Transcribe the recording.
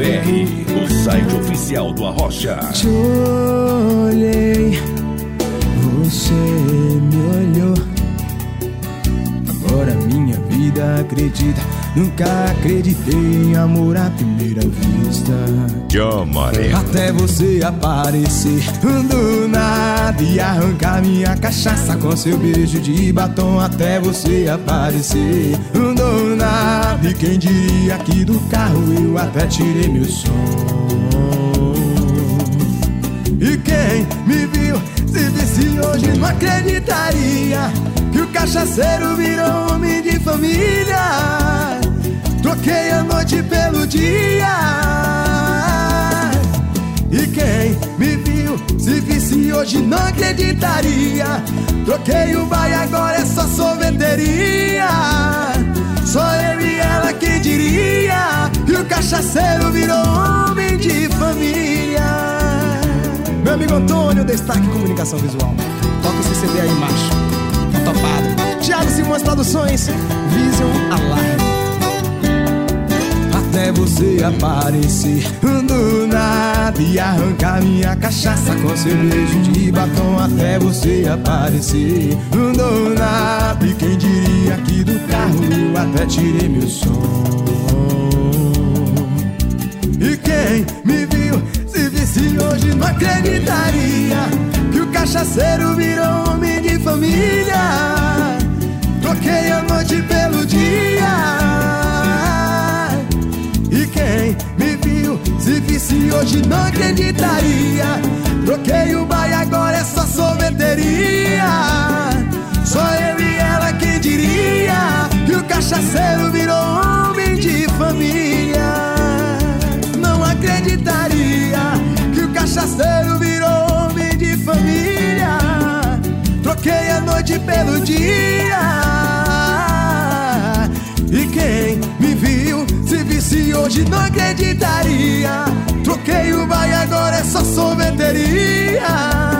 o site oficial do Arrocha. Te olhei, você me olhou. Agora minha vida acredita. Nunca acreditei em amor à primeira vista. Yo. Até você aparecer do nada e arrancar minha cachaça com seu beijo de batom. Até você aparecer do nada. Quem diria que do carro eu até tirei meu som. E quem me viu se visse hoje não acreditaria que o cachaceiro virou homem de família. Troquei a noite pelo dia. E quem me viu, se visse hoje, não acreditaria. Troquei o e agora é que o cachaceiro virou homem de família. Meu amigo Antônio, destaque comunicação visual. Toca esse CD aí, macho. Tá topado. Thiago Simões Produções, Vision Alarme até você aparecer do nada e arrancar minha cachaça com seu beijo de batom até você aparecer do nada e quem diria que do carro eu até tirei meu som e quem me viu se visse hoje não acreditaria que o cachaceiro virou homem de família troquei a noite pelo dia e quem me viu, se visse hoje não acreditaria. Troquei o bar e agora é só sorveteria. Só eu e ela que diria que o cachaceiro Troquei a noite pelo dia. E quem me viu, se visse hoje não acreditaria. Troquei o e agora é só sorveteria.